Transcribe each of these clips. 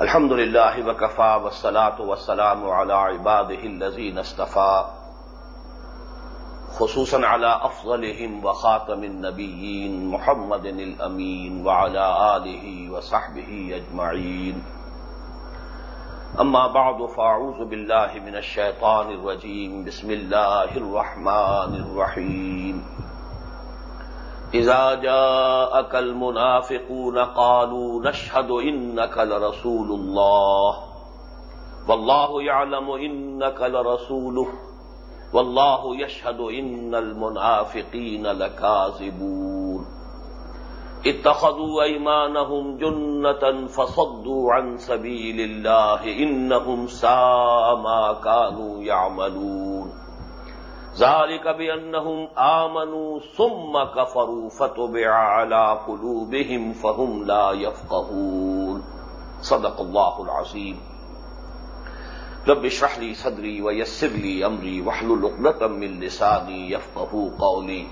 الحمد لله وكفى والصلاة والسلام على عباده الذين اصطفى خصوصا على أفضلهم وخاتم النبيين محمد الأمين وعلى آله وصحبه أجمعين أما بعد فأعوذ بالله من الشيطان الرجيم بسم الله الرحمن الرحيم إذا جاءك المنافقون قالوا نشهد إنك لرسول الله والله يعلم إنك لرسوله والله يشهد إن المنافقين لكاذبون اتخذوا أيمانهم جنة فصدوا عن سبيل الله إنهم ساء ما كانوا يعملون ذلك بأنهم آمنوا ثم كفروا فتبع على قلوبهم فهم لا يفقهون. صدق الله العظيم. رب اشرح لي صدري ويسر لي أمري واحلل عقدة من لساني يفقهوا قولي.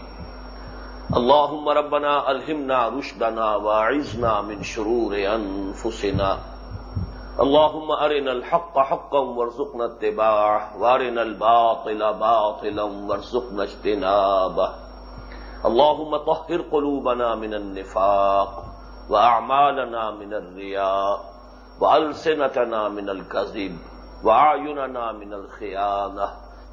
اللهم ربنا ألهمنا رشدنا واعذنا من شرور أنفسنا. اللهم أرنا الحق حقا وارزقنا اتباعه وارنا الباطل باطلا وارزقنا اجتنابه اللهم طهر قلوبنا من النفاق، وأعمالنا من الرياء وألسنتنا من الكذب وأعيننا من الخيانة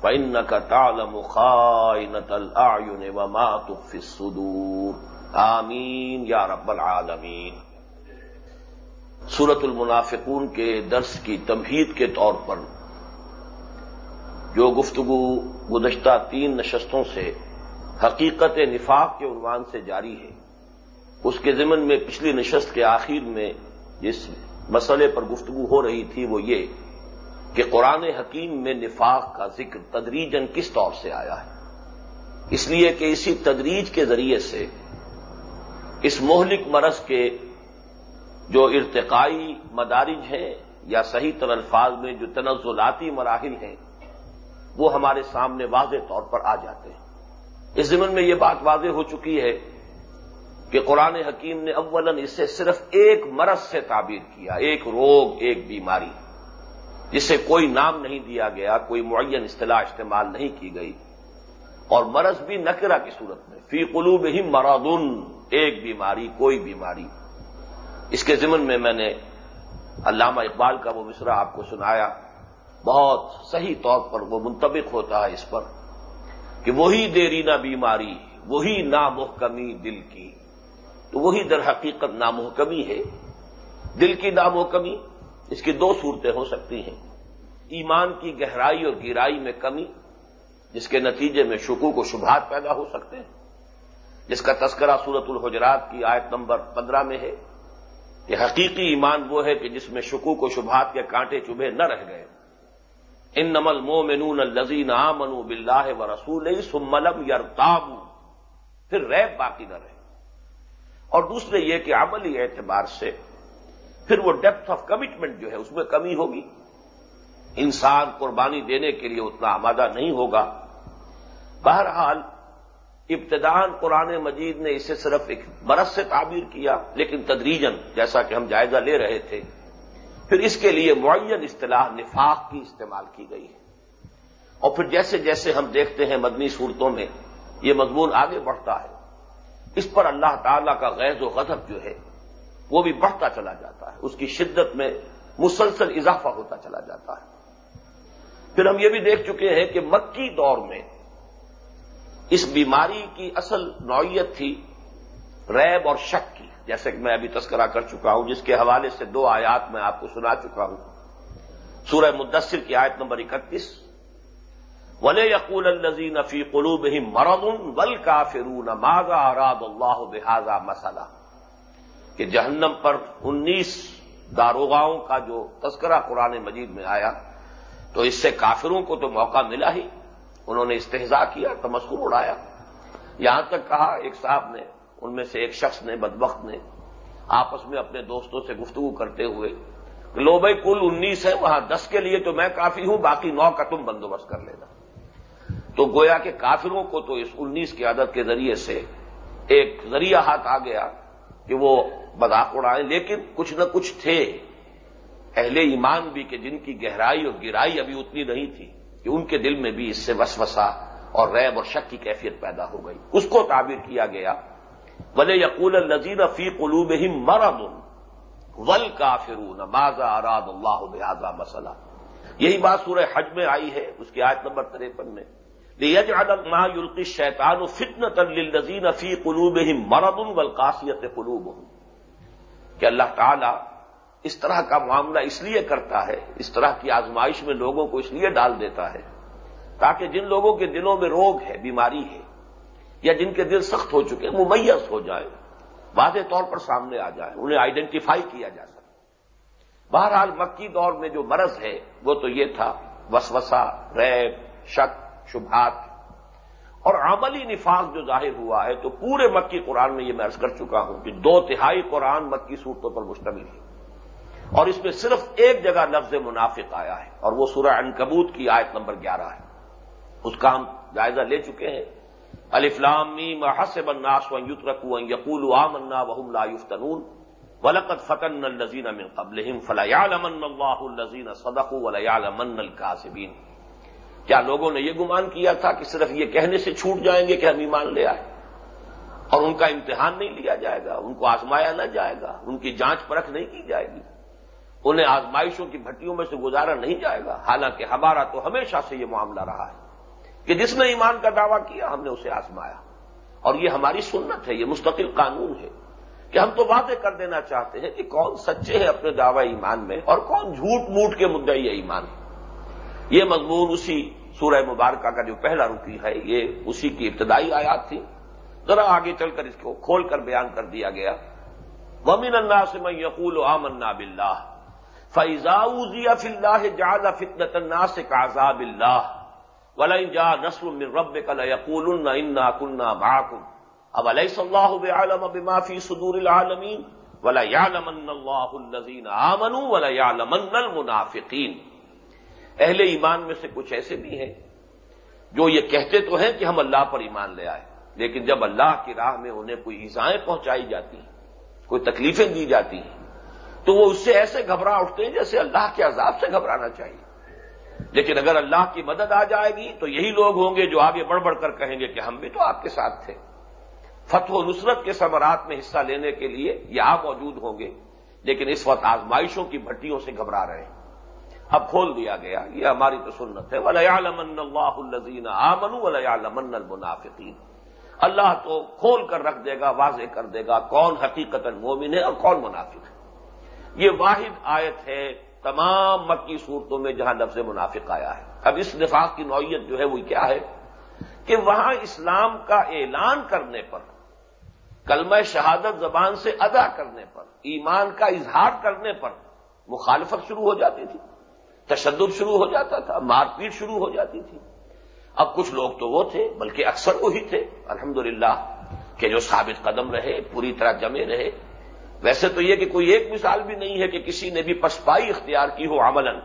فإنك تعلم خائنة الأعين وما تخفي الصدور۔ آمين يا رب العالمين سورت المنافقون کے درس کی تمہید کے طور پر جو گفتگو گزشتہ تین نشستوں سے حقیقت نفاق کے عنوان سے جاری ہے، اس کے ضمن میں پچھلی نشست کے آخر میں جس مسئلے پر گفتگو ہو رہی تھی وہ یہ کہ قرآن حکیم میں نفاق کا ذکر تدریجن کس طور سے آیا ہے۔ اس لیے کہ اسی تدریج کے ذریعے سے اس مہلک مرض کے جو ارتقائی مدارج ہیں یا صحیح تر الفاظ میں جو تنزلاتی مراحل ہیں، وہ ہمارے سامنے واضح طور پر آ جاتے ہیں۔ اس زمن میں یہ بات واضح ہو چکی ہے کہ قرآن حکیم نے اولن اسے صرف ایک مرض سے تعبیر کیا، ایک روگ، ایک بیماری، جسے کوئی نام نہیں دیا گیا، کوئی معین اصطلاح استعمال نہیں کی گئی۔ اور مرض بھی نکرا کی صورت میں، فی قلوب ہی مرادن ایک بیماری، کوئی بیماری۔ اس کے ضمن میں میں نے علامہ اقبال کا وہ مصرع آپ کو سنایا، بہت صحیح طور پر وہ منطبق ہوتا ہے اس پر کہ وہی دیرینہ بیماری، وہی نامحکمی دل کی، تو وہی در حقیقت نامحکمی ہے۔ دل کی نامحکمی، اس کی دو صورتیں ہو سکتی ہیں۔ ایمان کی گہرائی اور گہرائی میں کمی، جس کے نتیجے میں شکوک و شبہات پیدا ہو سکتے ہیں۔ جس کا تذکرہ سورت الحجرات کی آیت نمبر پندرہ میں ہے۔ کہ حقیقی ایمان وہ ہے کہ جس میں شکوک و شبہات کے کانٹے چبھے نہ رہ گئے۔ ان نمل مو منون الزین منو بلّہ و رسول سملم یر پھر ریب باقی نہ رہے۔ اور دوسرے یہ کہ عملی اعتبار سے پھر وہ ڈیپتھ آف کمٹمنٹ جو ہے اس میں کمی ہوگی۔ انسان قربانی دینے کے لیے اتنا آمادہ نہیں ہوگا۔ بہرحال ابتدان قرآن مجید نے اسے صرف ایک برس سے تعبیر کیا، لیکن تدریجن جیسا کہ ہم جائزہ لے رہے تھے، پھر اس کے لیے معین اصطلاح نفاق کی استعمال کی گئی ہے۔ اور پھر جیسے جیسے ہم دیکھتے ہیں مدنی صورتوں میں، یہ مضمون آگے بڑھتا ہے۔ اس پر اللہ تعالی کا غیظ و غضب جو ہے، وہ بھی بڑھتا چلا جاتا ہے۔ اس کی شدت میں مسلسل اضافہ ہوتا چلا جاتا ہے۔ پھر ہم یہ بھی دیکھ چکے ہیں کہ مکی دور میں اس بیماری کی اصل نوعیت تھی ریب اور شک کی، جیسے کہ میں ابھی تذکرہ کر چکا ہوں، جس کے حوالے سے دو آیات میں آپ کو سنا چکا ہوں۔ سورہ مدثر کی آیت نمبر اکتیس ولے یقول الزین فی قلوب ہی مرن ول کا فرون ماضا اللہ بحاظہ مسئلہ کہ جہنم پر انیس داروغاؤں کا جو تذکرہ قرآن مجید میں آیا، تو اس سے کافروں کو تو موقع ملا ہی۔ انہوں نے استحضا کیا تمسکر اڑایا۔ یہاں تک کہا ایک صاحب نے، ان میں سے ایک شخص نے، بدبخت نے، آپس میں اپنے دوستوں سے گفتگو کرتے ہوئے لو بھائی کل انیس ہے، وہاں دس کے لیے تو میں کافی ہوں، باقی نو کا تم بندوبست کر لینا۔ تو گویا کہ کافروں کو تو اس انیس کی عادت کے ذریعے سے ایک ذریعہ ہاتھ آ گیا کہ وہ مذاق اڑائیں، لیکن کچھ نہ کچھ تھے۔ اہل ایمان بھی کہ جن کی گہرائی اور گرائی ابھی اتنی نہیں تھی۔ کہ ان کے دل میں بھی اس سے وسوسا اور ریب اور شک کی کیفیت پیدا ہو گئی۔ اس کو تعبیر کیا گیا۔ ولے یقول النزیر فی قلوب ہی مرد ول کافرون ماضا اراد اللہ بحاظہ مسئلہ یہی بات سورہ حج میں آئی ہے، اس کی آیت نمبر تریپن میں۔ یج عدم ما یلقی شیطان و فتن تلزین فی قلوب ہی مرد ولقاسیت قلوب کہ اللہ تعالی اس طرح کا معاملہ اس لیے کرتا ہے، اس طرح کی آزمائش میں لوگوں کو اس لیے ڈال دیتا ہے تاکہ جن لوگوں کے دلوں میں روگ ہے، بیماری ہے، یا جن کے دل سخت ہو چکے ممیز ہو جائے، واضح طور پر سامنے آ جائے، انہیں آئیڈینٹیفائی کیا جا سکے۔ بہرحال مکی دور میں جو مرض ہے، وہ تو یہ تھا وسوسا ریب، شک، شبہات۔ اور عملی نفاذ جو ظاہر ہوا ہے، تو پورے مکی قرآن میں یہ میں عرض کر چکا ہوں کہ دو تہائی قرآن مکی صورتوں پر مشتمل ہے۔ اور اس میں صرف ایک جگہ لفظ منافق آیا ہے اور وہ سورہ انکبوت کی آیت نمبر گیارہ ہے۔ اس کا ہم جائزہ لے چکے ہیں۔ الفلامی محسب الناس و یترکو ان یقول آمنا وهم لا یفتنون۔ ولقد فتن الذین من قبلهم فلا يعلمن الله الذین صدقوا ولا يعلمن الكاذبین کیا لوگوں نے یہ گمان کیا تھا کہ صرف یہ کہنے سے چھوٹ جائیں گے کہ ہم ایمان لے آئے؟ اور ان کا امتحان نہیں لیا جائے گا، ان کو آزمایا نہ جائے گا، ان کی جانچ پرکھ نہیں کی جائے گی۔ انہیں آزمائشوں کی بھٹیوں میں سے گزارا نہیں جائے گا۔ حالانکہ ہمارا تو ہمیشہ سے یہ معاملہ رہا ہے کہ جس نے ایمان کا دعویٰ کیا، ہم نے اسے آزمایا۔ اور یہ ہماری سنت ہے، یہ مستقل قانون ہے کہ ہم تو واضح کر دینا چاہتے ہیں کہ کون سچے ہیں اپنے دعوی ایمان میں اور کون جھوٹ موٹ کے مدعی ایمان ہے۔ یہ مضمون اسی سورہ مبارکہ کا جو پہلا رکی ہے، یہ اسی کی ابتدائی آیات تھی۔ ذرا آگے چل کر اس کو کھول کر بیان کر دیا گیا۔ ومن اللہ سے میں یقول آمنا بلّہ فیضا فلّہ جاد فطنت اللہ سے کازاب اللہ ولی جا نسل من رب کل یقول انا کنہ باکم اب علیہ صلاح عالم اب معافی صدور العالمین ولا یعلمن اللہ الزین آمن ولا یعلمن المنافقین اہل ایمان میں سے کچھ ایسے بھی ہیں جو یہ کہتے تو ہیں کہ ہم اللہ پر ایمان لے آئے لیکن جب اللہ کی راہ میں انہیں کوئی ایزائیں پہنچائی جاتی ہیں، کوئی تکلیفیں دی جاتی ہیں تو وہ اس سے ایسے گھبرا اٹھتے ہیں جیسے اللہ کے عذاب سے گھبرانا چاہیے۔ لیکن اگر اللہ کی مدد آ جائے گی تو یہی لوگ ہوں گے جو آگے بڑھ بڑھ کر کہیں گے کہ ہم بھی تو آپ کے ساتھ تھے۔ فتح و نصرت کے ثمرات میں حصہ لینے کے لیے یہ آپ موجود ہوں گے، لیکن اس وقت آزمائشوں کی بھٹیوں سے گھبرا رہے ہیں۔ اب کھول دیا گیا، یہ ہماری تو سنت ہے۔ ولیالمن اللہ الزین آمن ولیالمن المنافقین اللہ تو کھول کر رکھ دے گا، واضح کر دے گا کون حقیقت مومن ہے اور کون منافق ہے۔ یہ واحد آیت ہے، تمام مکی صورتوں میں جہاں لفظ منافق آیا ہے۔ اب اس نفاق کی نوعیت جو ہے وہ کیا ہے؟ کہ وہاں اسلام کا اعلان کرنے پر، کلمہ شہادت زبان سے ادا کرنے پر، ایمان کا اظہار کرنے پر مخالفت شروع ہو جاتی تھی۔ تشدد شروع ہو جاتا تھا، مار پیٹ شروع ہو جاتی تھی۔ اب کچھ لوگ تو وہ تھے، بلکہ اکثر وہی تھے۔ الحمدللہ کہ جو ثابت قدم رہے، پوری طرح جمے رہے ویسے تو یہ کہ کوئی ایک مثال بھی نہیں ہے کہ کسی نے بھی پسپائی اختیار کی ہو عملاً۔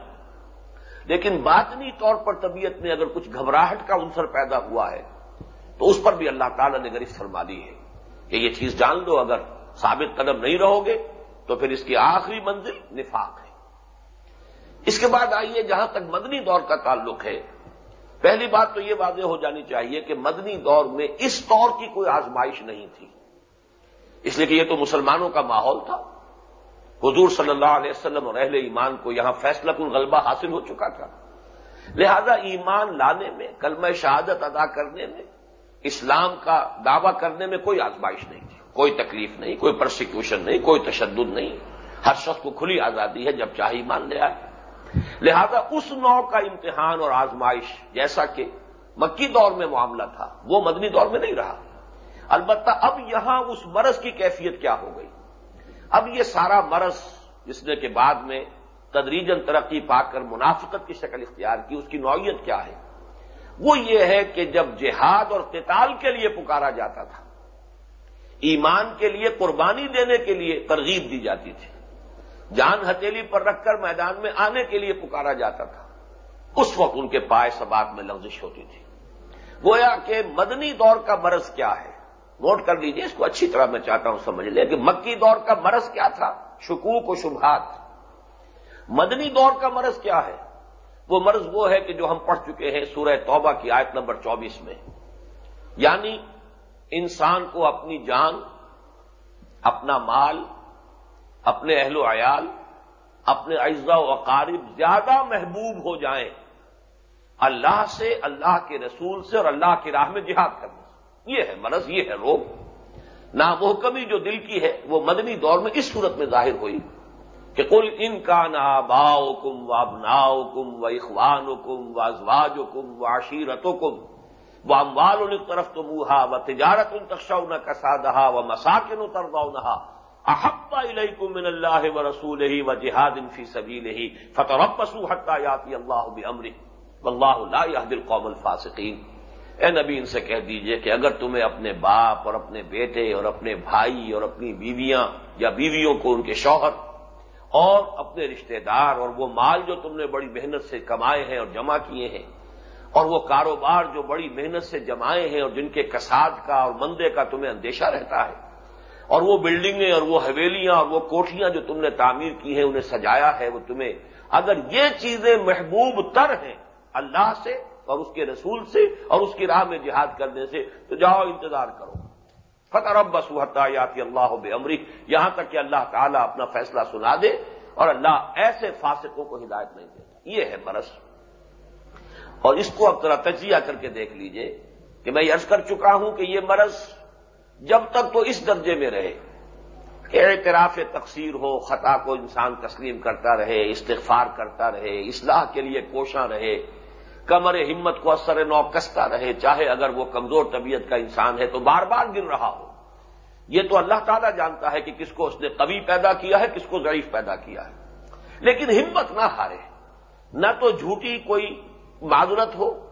لیکن باطنی طور پر طبیعت میں اگر کچھ گھبراہٹ کا عنصر پیدا ہوا ہے، تو اس پر بھی اللہ تعالیٰ نے گرفت فرما دی ہے کہ یہ چیز جان لو، اگر ثابت قدم نہیں رہو گے تو پھر اس کی آخری منزل نفاق ہے۔ اس کے بعد آئیے جہاں تک مدنی دور کا تعلق ہے۔ پہلی بات تو یہ واضح ہو جانی چاہیے کہ مدنی دور میں اس طور کی کوئی آزمائش نہیں تھی۔ اس لیے کہ یہ تو مسلمانوں کا ماحول تھا۔ حضور صلی اللہ علیہ وسلم اور اہل ایمان کو یہاں فیصلہ کن غلبہ حاصل ہو چکا تھا۔ لہذا ایمان لانے میں، کلمہ شہادت ادا کرنے میں، اسلام کا دعوی کرنے میں کوئی آزمائش نہیں تھی۔ کوئی تکلیف نہیں، کوئی پرسیکیوشن نہیں، کوئی تشدد نہیں۔ ہر شخص کو کھلی آزادی ہے جب چاہے ایمان لے آئے۔ لہذا اس نو کا امتحان اور آزمائش جیسا کہ مکی دور میں معاملہ تھا، وہ مدنی دور میں نہیں رہا۔ البتہ اب یہاں اس مرض کی کیفیت کیا ہو گئی؟ اب یہ سارا مرض جس نے کے بعد میں تدریجن ترقی پا کر منافقت کی شکل اختیار کی، اس کی نوعیت کیا ہے؟ وہ یہ ہے کہ جب جہاد اور قتال کے لیے پکارا جاتا تھا، ایمان کے لیے قربانی دینے کے لیے ترغیب دی جاتی تھی، جان ہتیلی پر رکھ کر میدان میں آنے کے لیے پکارا جاتا تھا، اس وقت ان کے پائے سبات میں لفزش ہوتی تھی۔ گویا کہ مدنی دور کا مرض کیا ہے؟ نوٹ کر لیجیے اس کو اچھی طرح میں چاہتا ہوں سمجھ لیں کہ مکی دور کا مرض کیا تھا؟ شکوک و شبہات۔ مدنی دور کا مرض کیا ہے؟ وہ مرض وہ ہے کہ جو ہم پڑھ چکے ہیں سورہ توبہ کی آیت نمبر چوبیس میں۔ یعنی انسان کو اپنی جان، اپنا مال، اپنے اہل و عیال، اپنے اجزاء و اقارب زیادہ محبوب ہو جائیں۔ اللہ سے، اللہ کے رسول سے اور اللہ کی راہ میں جہاد کرنے سے یہ ہے مرض، یہ ہے روگ نامحکمی جو دل کی ہے، وہ مدنی دور میں اس صورت میں ظاہر ہوئی۔ کہ کل ان کا نا باؤ کم و ابناؤ کم و اخوان کم و ازواج کم و عشیرتوں کم وہ اموال ان طرف تو منہا و تجارت ان تخشا نہ کسا دہا و مساکن اتردا نہا احبا علیکم من اللہ و رسول ہی و جہاد انفی سبیل ہی فتح پسو حتہ یاتی اللہ بمری اللہ اللہ دل قوم الفاسقین۔ اے نبی، ان سے کہہ دیجیے کہ اگر تمہیں اپنے باپ اور اپنے بیٹے اور اپنے بھائی اور اپنی بیویاں یا بیویوں کو ان کے شوہر اور اپنے رشتہ دار اور وہ مال جو تم نے بڑی محنت سے کمائے ہیں اور جمع کیے ہیں اور وہ کاروبار جو بڑی محنت سے جمائے ہیں اور جن کے کساد کا اور مندے کا تمہیں اندیشہ رہتا ہے اور وہ بلڈنگیں اور وہ حویلیاں اور وہ کوٹھیاں جو تم نے تعمیر کی ہیں، انہیں سجایا ہے، وہ تمہیں اگر یہ چیزیں محبوب تر ہیں اللہ سے اور اس کے رسول سے اور اس کی راہ میں جہاد کرنے سے تو جاؤ انتظار کرو۔ فتح رب بس یاتی اللہ بے امری یہاں تک کہ اللہ تعالیٰ اپنا فیصلہ سنا دے اور اللہ ایسے فاسقوں کو ہدایت نہیں دیتا۔ یہ ہے مرض اور اس کو اب ذرا تجزیہ کر کے دیکھ لیجیے کہ میں عرض کر چکا ہوں کہ یہ مرض جب تک تو اس درجے میں رہے۔ کہ اعتراف تقسیر ہو، خطا کو انسان تسلیم کرتا رہے، استغفار کرتا رہے، اصلاح کے لیے کوشاں رہے۔ کمر ہمت کو اثر نو کستا رہے، چاہے اگر وہ کمزور طبیعت کا انسان ہے تو بار بار گر رہا ہو۔ یہ تو اللہ تعالیٰ جانتا ہے کہ کس کو اس نے قوی پیدا کیا ہے، کس کو ضعیف پیدا کیا ہے۔ لیکن ہمت نہ ہارے، نہ تو جھوٹی کوئی معذرت ہو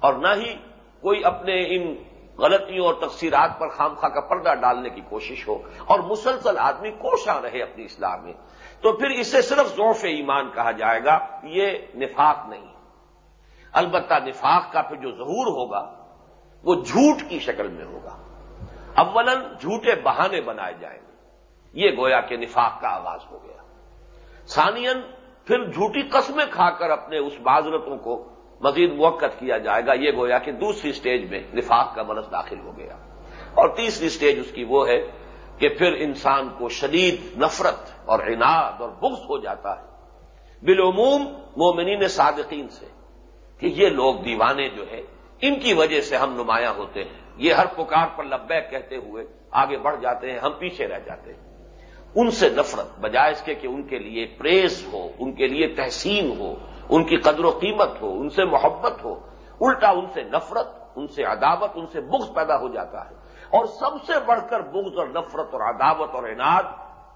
اور نہ ہی کوئی اپنے ان غلطیوں اور تفصیلات پر خام خواہ کا پردہ ڈالنے کی کوشش ہو اور مسلسل آدمی کوشاں رہے اپنی اسلام میں۔ تو پھر اسے صرف ذوف ایمان کہا جائے گا، یہ نفاق نہیں۔ البتہ نفاق کا پھر جو ظہور ہوگا، وہ جھوٹ کی شکل میں ہوگا۔ اولن جھوٹے بہانے بنائے جائیں گے۔ یہ گویا کہ نفاق کا آغاز ہو گیا۔ ثانین پھر جھوٹی قسمیں کھا کر اپنے اس معذرتوں کو مزید موقع کیا جائے گا۔ یہ گویا کہ دوسری سٹیج میں نفاق کا مرض داخل ہو گیا۔ اور تیسری سٹیج اس کی وہ ہے کہ پھر انسان کو شدید نفرت اور عناد اور بغض ہو جاتا ہے۔ بالعموم مومنین صادقین سے۔ کہ یہ لوگ دیوانے جو ہیں ان کی وجہ سے ہم نمایاں ہوتے ہیں۔ یہ ہر پکار پر لبیک کہتے ہوئے آگے بڑھ جاتے ہیں، ہم پیچھے رہ جاتے ہیں۔ ان سے نفرت، بجائے اس کے کہ ان کے لیے پریز ہو، ان کے لیے تحسین ہو، ان کی قدر و قیمت ہو، ان سے محبت ہو۔ الٹا ان سے نفرت، ان سے عداوت، ان سے بغض پیدا ہو جاتا ہے۔ اور سب سے بڑھ کر بغض اور نفرت اور عداوت اور عناد،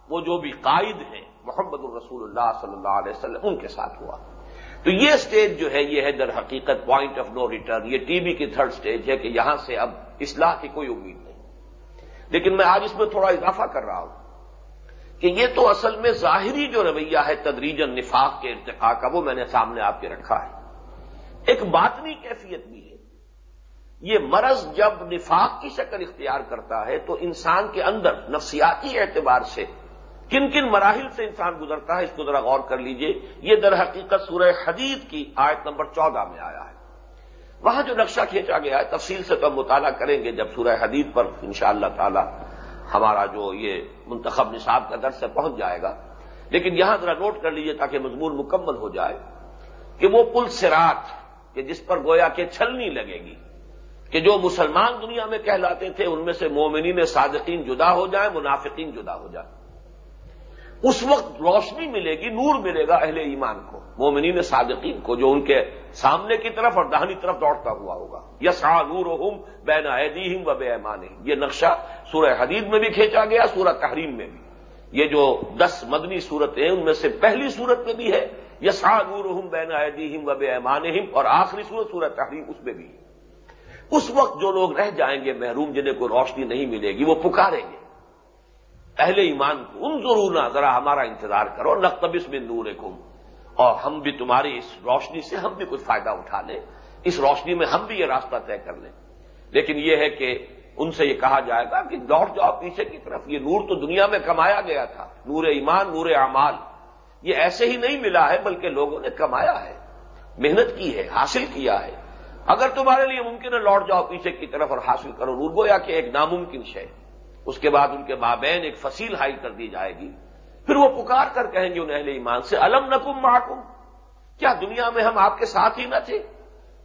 وہ جو بھی قائد ہیں، محمد الرسول اللہ صلی اللہ علیہ وسلم، ان کے ساتھ ہوا۔ تو یہ اسٹیج جو ہے، یہ ہے در حقیقت پوائنٹ آف نو ریٹرن یہ ٹی وی کی تھرڈ اسٹیج ہے کہ یہاں سے اب اصلاح کی کوئی امید نہیں. لیکن میں آج اس میں تھوڑا اضافہ کر رہا ہوں کہ یہ تو اصل میں ظاہری جو رویہ ہے تدریجن نفاق کے ارتقاء کا، وہ میں نے سامنے آپ کے رکھا ہے. ایک باطنی کیفیت بھی ہے. یہ مرض جب نفاق کی شکل اختیار کرتا ہے تو انسان کے اندر نفسیاتی اعتبار سے کن کن مراحل سے انسان گزرتا ہے، اس کو ذرا غور کر لیجیے۔ یہ در حقیقت سورہ حدید کی آیت نمبر چودہ میں آیا ہے۔ وہاں جو نقشہ کھینچا گیا ہے، تفصیل سے تو ہم مطالعہ کریں گے جب سورہ حدید پر انشاءاللہ تعالی ہمارا جو یہ منتخب نصاب کا درس سے پہنچ جائے گا۔ لیکن یہاں ذرا نوٹ کر لیجیے تاکہ مضمون مکمل ہو جائے کہ وہ پل سرات کہ جس پر گویا کہ چھلنی لگے گی کہ جو مسلمان دنیا میں کہلاتے تھے، ان میں سے مومنین صادقین جدا ہو جائیں، منافقین جدا ہو جائیں۔ اس وقت روشنی ملے گی، نور ملے گا اہل ایمان کو، مومنین صادقین کو، جو ان کے سامنے کی طرف اور دہنی طرف دوڑتا ہوا ہوگا۔ یس ہاں نور ہوں بین عیدیم و بے ایمان یہ نقشہ سورہ حدید میں بھی کھینچا گیا، سورہ تحریم میں بھی۔ یہ جو دس مدنی صورتیں ان میں سے پہلی صورت میں بھی ہے۔ یس ہاں نور ہوں بین عیدیم و بے ایمان اور آخری صورت سورہ تحریم اس میں بھی۔ اس وقت جو لوگ رہ جائیں گے محروم، جنہیں کو روشنی نہیں ملے گی، وہ پکاریں گے۔ اہل ایمان کو ان ضرور ذرا ہمارا انتظار کرو، نقتبس میں نور اور ہم بھی تمہاری اس روشنی سے ہم بھی کچھ فائدہ اٹھا لیں، اس روشنی میں ہم بھی یہ راستہ طے کر لیں۔ لیکن یہ ہے کہ ان سے یہ کہا جائے گا کہ لوٹ جاؤ پیچھے کی طرف، یہ نور تو دنیا میں کمایا گیا تھا، نور ایمان، نور اعمال۔ یہ ایسے ہی نہیں ملا ہے بلکہ لوگوں نے کمایا ہے، محنت کی ہے، حاصل کیا ہے۔ اگر تمہارے لیے ممکن ہے لوٹ جاؤ پیچھے کی طرف اور حاصل کرو رورگو یا کہ ایک ناممکن شے۔ اس کے بعد ان کے مابین ایک فصیل ہائی کر دی جائے گی۔ پھر وہ پکار کر کہیں گے ان اہل ایمان سے، الم نکم محکم کیا دنیا میں ہم آپ کے ساتھ ہی نہ تھے؟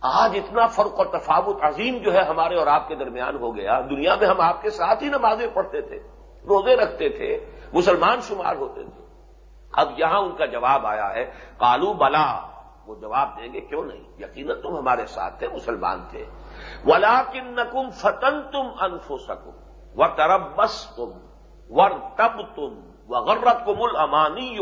آج اتنا فرق اور تفاوت عظیم جو ہے ہمارے اور آپ کے درمیان ہو گیا۔ دنیا میں ہم آپ کے ساتھ ہی نمازیں پڑھتے تھے، روزے رکھتے تھے، مسلمان شمار ہوتے تھے۔ اب یہاں ان کا جواب آیا ہے کالو بلا وہ جواب دیں گے، کیوں نہیں؟ یقیناً تم ہمارے ساتھ تھے، مسلمان تھے۔ ولا کن نکم فتن تم انفو سکو و تربس تم ور تب تم وغرت کم المانی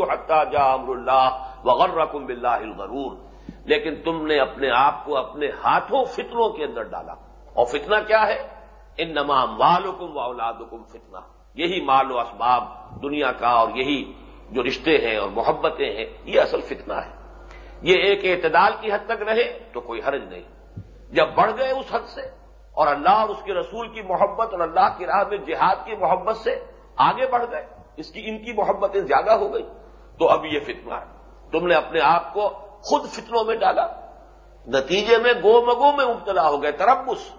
جا امر اللہ وغر کم بلّہ الغرور. لیکن تم نے اپنے آپ کو اپنے ہاتھوں فتنوں کے اندر ڈالا. اور فتنہ کیا ہے؟ ان نمام والکم و اولادکم فتنہ. یہی مال و اسباب دنیا کا اور یہی جو رشتے ہیں اور محبتیں ہیں، یہ اصل فتنہ ہے. یہ ایک اعتدال کی حد تک رہے تو کوئی حرج نہیں. جب بڑھ گئے اس حد سے اور اللہ اور اس کے رسول کی محبت اور اللہ کی راہ میں جہاد کی محبت سے آگے بڑھ گئے۔ اس کی ان کی محبتیں زیادہ ہو گئی۔ تو اب یہ فتنہ ہے۔ تم نے اپنے آپ کو خود فتنوں میں ڈالا۔ نتیجے میں گو مگو میں مبتلا ہو گئے۔ تربس۔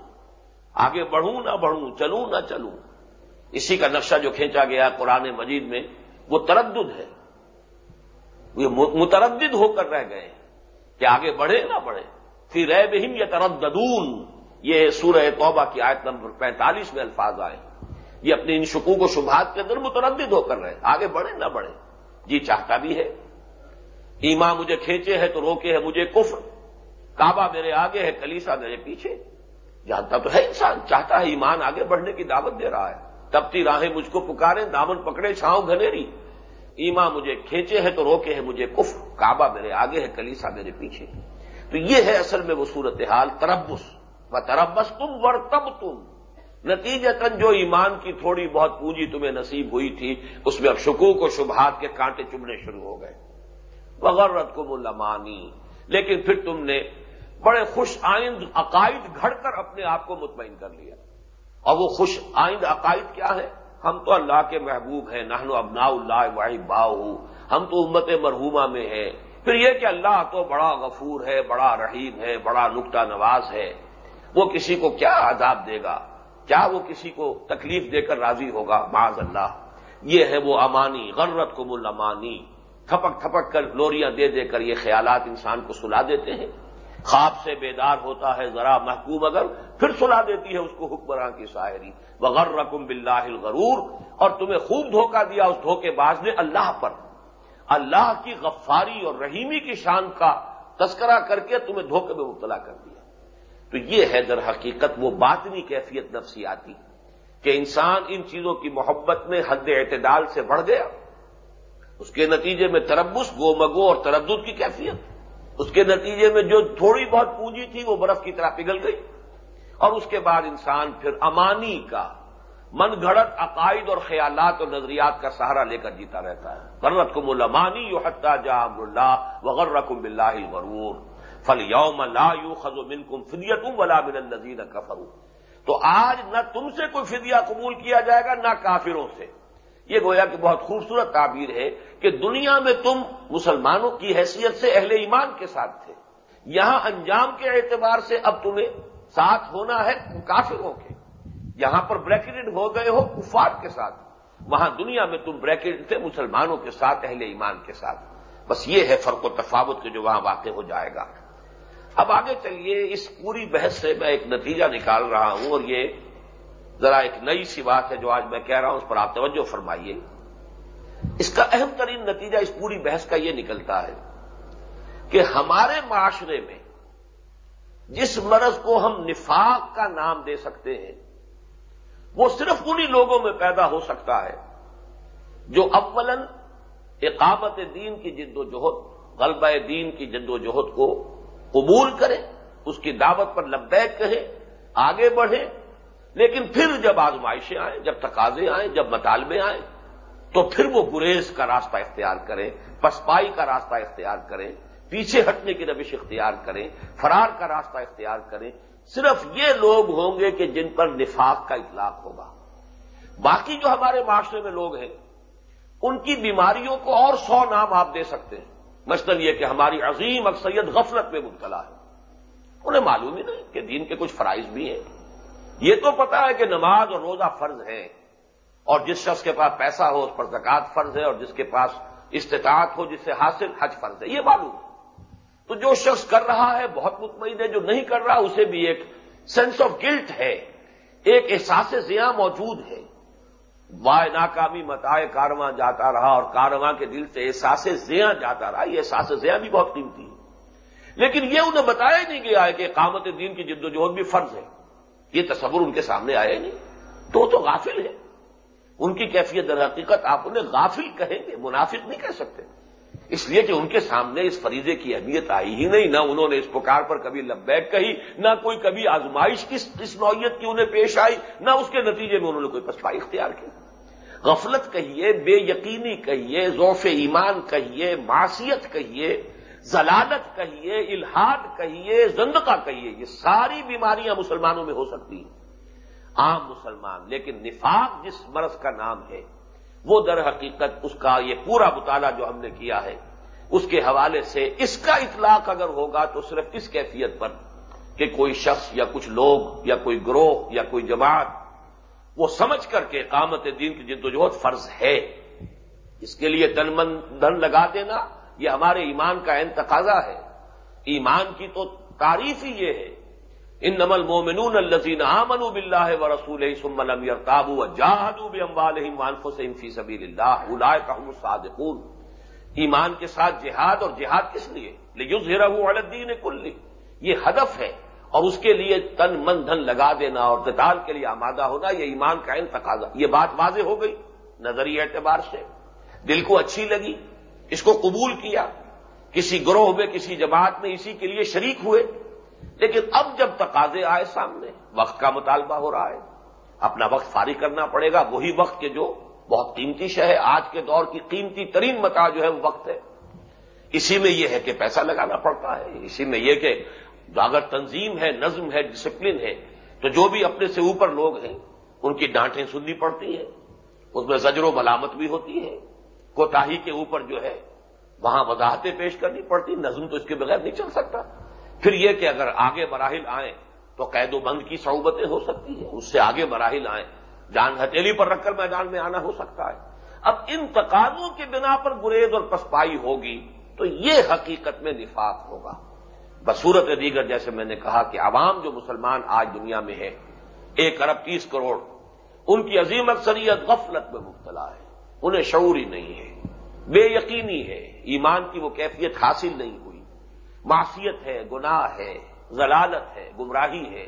آگے بڑھوں نہ بڑھوں، چلوں نہ چلوں۔ اسی کا نقشہ جو کھینچا گیا قرآن مجید میں، وہ تردد ہے۔ وہ متردد ہو کر رہ گئے کہ آگے بڑھے نہ بڑھے پھر رہ بہم یا ترددون یہ سورہ توبہ کی آیت نمبر پینتالیس میں الفاظ آئے یہ اپنے ان شکوک و شبہات کے اندر متردد ہو کر رہے آگے بڑھے نہ بڑھے جی چاہتا بھی ہے۔ ایما مجھے کھینچے ہے تو روکے ہے مجھے کفر۔ کعبہ میرے آگے ہے، کلیسا میرے پیچھے۔ جانتا تو ہے انسان، چاہتا ہے ایمان آگے بڑھنے کی دعوت دے رہا ہے۔ تبتی راہیں مجھ کو پکارے دامن پکڑے، چھاؤں گھنیری۔ ایما مجھے کھینچے ہے تو روکے ہے مجھے کفر۔ کعبہ میرے آگے ہے، کلیسا میرے پیچھے۔ تو یہ ہے اصل میں وہ صورتحال، تربس۔ و تربس تم ور تب تم نتیجتن جو ایمان کی تھوڑی بہت پونجی تمہیں نصیب ہوئی تھی، اس میں اب شکوک و شبہات کے کانٹے چبنے شروع ہو گئے۔ وغیرت کو ملمانی لیکن پھر تم نے بڑے خوش آئند عقائد گھڑ کر اپنے آپ کو مطمئن کر لیا۔ اور وہ خوش آئند عقائد کیا ہے؟ ہم تو اللہ کے محبوب ہیں نہنو ابنا اللہ واحد باؤ ہم تو امت مرحوما میں ہیں۔ پھر یہ کہ اللہ تو بڑا غفور ہے، بڑا رحیم ہے، بڑا نقطہ نواز ہے۔ وہ کسی کو کیا عذاب دے گا؟ کیا وہ کسی کو تکلیف دے کر راضی ہوگا؟ معاذ اللہ۔ یہ ہے وہ امانی غرت کو مل امانی تھپک تھپک کر لوریاں دے دے کر یہ خیالات انسان کو سلا دیتے ہیں۔ خواب سے بیدار ہوتا ہے، ذرا محکوم اگر پھر سلا دیتی ہے اس کو حکمراں کی شاعری۔ وغیر رقم بلّہ الغرور۔ اور تمہیں خوب دھوکہ دیا اس دھوکے باز نے اللہ پر۔ اللہ کی غفاری اور رحیمی کی شان کا تذکرہ کر کے تمہیں دھوکے میں مبتلا کر دیا۔ تو یہ ہے در حقیقت وہ باطنی کیفیت نفسیاتی کہ انسان ان چیزوں کی محبت میں حد اعتدال سے بڑھ گیا۔ اس کے نتیجے میں تربس گو مگو اور تردد کی کیفیت۔ اس کے نتیجے میں جو تھوڑی بہت پونجی تھی وہ برف کی طرح پگھل گئی۔ اور اس کے بعد انسان پھر امانی کا من گھڑت عقائد اور خیالات اور نظریات کا سہارا لے کر جیتا رہتا ہے۔ غرت کو ملمانی یو حتہ جا اللہ وغیر رقم بلّہ غرور فل یوم لا یو خز من کم فدیتم ولا من النزین کفرو تو آج نہ تم سے کوئی فدیہ قبول کیا جائے گا، نہ کافروں سے۔ یہ گویا کہ بہت خوبصورت تعبیر ہے کہ دنیا میں تم مسلمانوں کی حیثیت سے اہل ایمان کے ساتھ تھے۔ یہاں انجام کے اعتبار سے اب تمہیں ساتھ ہونا ہے کافروں کے۔ یہاں پر بریکٹڈ ہو گئے ہو کفار کے ساتھ۔ وہاں دنیا میں تم بریکٹ تھے مسلمانوں کے ساتھ، اہل ایمان کے ساتھ۔ بس یہ ہے فرق و تفاوت کے جو وہاں واقع ہو جائے گا۔ اب آگے چلیے، اس پوری بحث سے میں ایک نتیجہ نکال رہا ہوں اور یہ ذرا ایک نئی سی بات ہے جو آج میں کہہ رہا ہوں، اس پر آپ توجہ فرمائیے۔ اس کا اہم ترین نتیجہ اس پوری بحث کا یہ نکلتا ہے کہ ہمارے معاشرے میں جس مرض کو ہم نفاق کا نام دے سکتے ہیں، وہ صرف انہی لوگوں میں پیدا ہو سکتا ہے جو اولن اقامت دین کی جد و جہد، غلبہ دین کی جد و جہد کو قبول کریں اس کی دعوت پر لبیک کہیں آگے بڑھیں لیکن پھر جب آزمائشیں آئیں، جب تقاضے آئیں، جب مطالبے آئیں، تو پھر وہ گریز کا راستہ اختیار کریں، پسپائی کا راستہ اختیار کریں، پیچھے ہٹنے کی روش اختیار کریں، فرار کا راستہ اختیار کریں۔ صرف یہ لوگ ہوں گے کہ جن پر نفاق کا اطلاق ہوگا۔ باقی جو ہمارے معاشرے میں لوگ ہیں، ان کی بیماریوں کو اور سو نام آپ دے سکتے ہیں۔ مثلاً یہ کہ ہماری عظیم اکثریت غفلت میں مبتلا ہے۔ انہیں معلوم ہی نہیں کہ دین کے کچھ فرائض بھی ہیں۔ یہ تو پتا ہے کہ نماز اور روزہ فرض ہے اور جس شخص کے پاس پیسہ ہو، اس پر زکات فرض ہے، اور جس کے پاس استطاعت ہو جس سے حاصل حج فرض ہے، یہ معلوم ہے۔ تو جو شخص کر رہا ہے، بہت مطمئن ہے، جو نہیں کر رہا، اسے بھی ایک سینس آف گلٹ ہے۔ ایک احساس زیاں موجود ہے۔ وائے ناکامی متائے کارواں جاتا رہا اور کارواں کے دل سے احساس زیاں جاتا رہا۔ یہ احساس زیاں بھی بہت قیمتی ہے۔ لیکن یہ انہیں بتایا نہیں گیا ہے کہ قامت دین کی جد و جہد بھی فرض ہے۔ یہ تصور ان کے سامنے آیا نہیں۔ تو تو غافل ہے۔ ان کی کیفیت در حقیقت آپ انہیں غافل کہیں گے، منافق نہیں کہہ سکتے۔ اس لیے کہ ان کے سامنے اس فریضے کی اہمیت آئی ہی نہیں، نہ انہوں نے اس پکار پر کبھی لبیک کہی، نہ کوئی کبھی آزمائش کس اس نوعیت کی انہیں پیش آئی، نہ اس کے نتیجے میں انہوں نے کوئی پسپائی اختیار کی۔ غفلت کہیے، بے یقینی کہیے ذوف ایمان کہیے معاشیت کہیے، ضلالت کہیے الحاد کہیے، زندقہ کہیے، یہ ساری بیماریاں مسلمانوں میں ہو سکتی ہیں۔ عام مسلمان، لیکن نفاق جس مرض کا نام ہے وہ در حقیقت اس کا یہ پورا مطالعہ جو ہم نے کیا ہے، اس کے حوالے سے اس کا اطلاق اگر ہوگا تو صرف اس کیفیت پر کہ کوئی شخص یا کچھ لوگ یا کوئی گروہ یا کوئی جماعت وہ سمجھ کر کے قامت دین کی جدوجہد فرض ہے۔ اس کے لیے تن من دھن لگا دینا، یہ ہمارے ایمان کا تقاضا ہے۔ ایمان کی تو تعریف ہی یہ ہے ان نمل مومنون الزین آمن بلّہ و رسول سملم یرتابو جاہدو بموالحم فی سبیل اللہ الائے کا صادقون ایمان کے ساتھ جہاد اور جہاد کس لیے؟ لیکن زیرہ الدین کل یہ ہدف ہے۔ اور اس کے لیے تن من دھن لگا دینا اور قتال کے لیے آمادہ ہونا، یہ ایمان کا تقاضا یہ بات واضح ہو گئی نظری اعتبار سے۔ دل کو اچھی لگی، اس کو قبول کیا۔ کسی گروہ میں، کسی جماعت میں اسی کے لیے شریک ہوئے۔ لیکن اب جب تقاضے آئے سامنے، وقت کا مطالبہ ہو رہا ہے۔ اپنا وقت فارغ کرنا پڑے گا، وہی وقت کے جو بہت قیمتی شہ ہے، آج کے دور کی قیمتی ترین متا جو ہے، وہ وقت ہے۔ اسی میں یہ ہے کہ پیسہ لگانا پڑتا ہے، اسی میں یہ کہ اگر تنظیم ہے، نظم ہے ڈسپلن ہے، تو جو بھی اپنے سے اوپر لوگ ہیں، ان کی ڈانٹیں سننی پڑتی ہیں۔ اس میں زجر و ملامت بھی ہوتی ہے۔ کوتاہی کے اوپر جو ہے، وہاں وضاحتیں پیش کرنی پڑتی نظم تو اس کے بغیر نہیں چل سکتا۔ پھر یہ کہ اگر آگے مراحل آئیں تو قید و بند کی صعوبتیں ہو سکتی ہیں، اس سے آگے مراحل آئیں۔ جان ہتھیلی پر رکھ کر میدان میں آنا ہو سکتا ہے۔ اب ان تقاضوں کے بنا پر گریز اور پسپائی ہوگی تو یہ حقیقت میں نفاق ہوگا۔ بصورت دیگر جیسے میں نے کہا کہ عوام جو مسلمان آج دنیا میں ہے ایک ارب تیس کروڑ، ان کی عظیم اکثریت غفلت میں مبتلا ہے انہیں شعور ہی نہیں ہے۔ بے یقینی ہے۔ ایمان کی وہ کیفیت حاصل نہیں ہوئی معصیت ہے گناہ ہے ضلالت ہے گمراہی ہے۔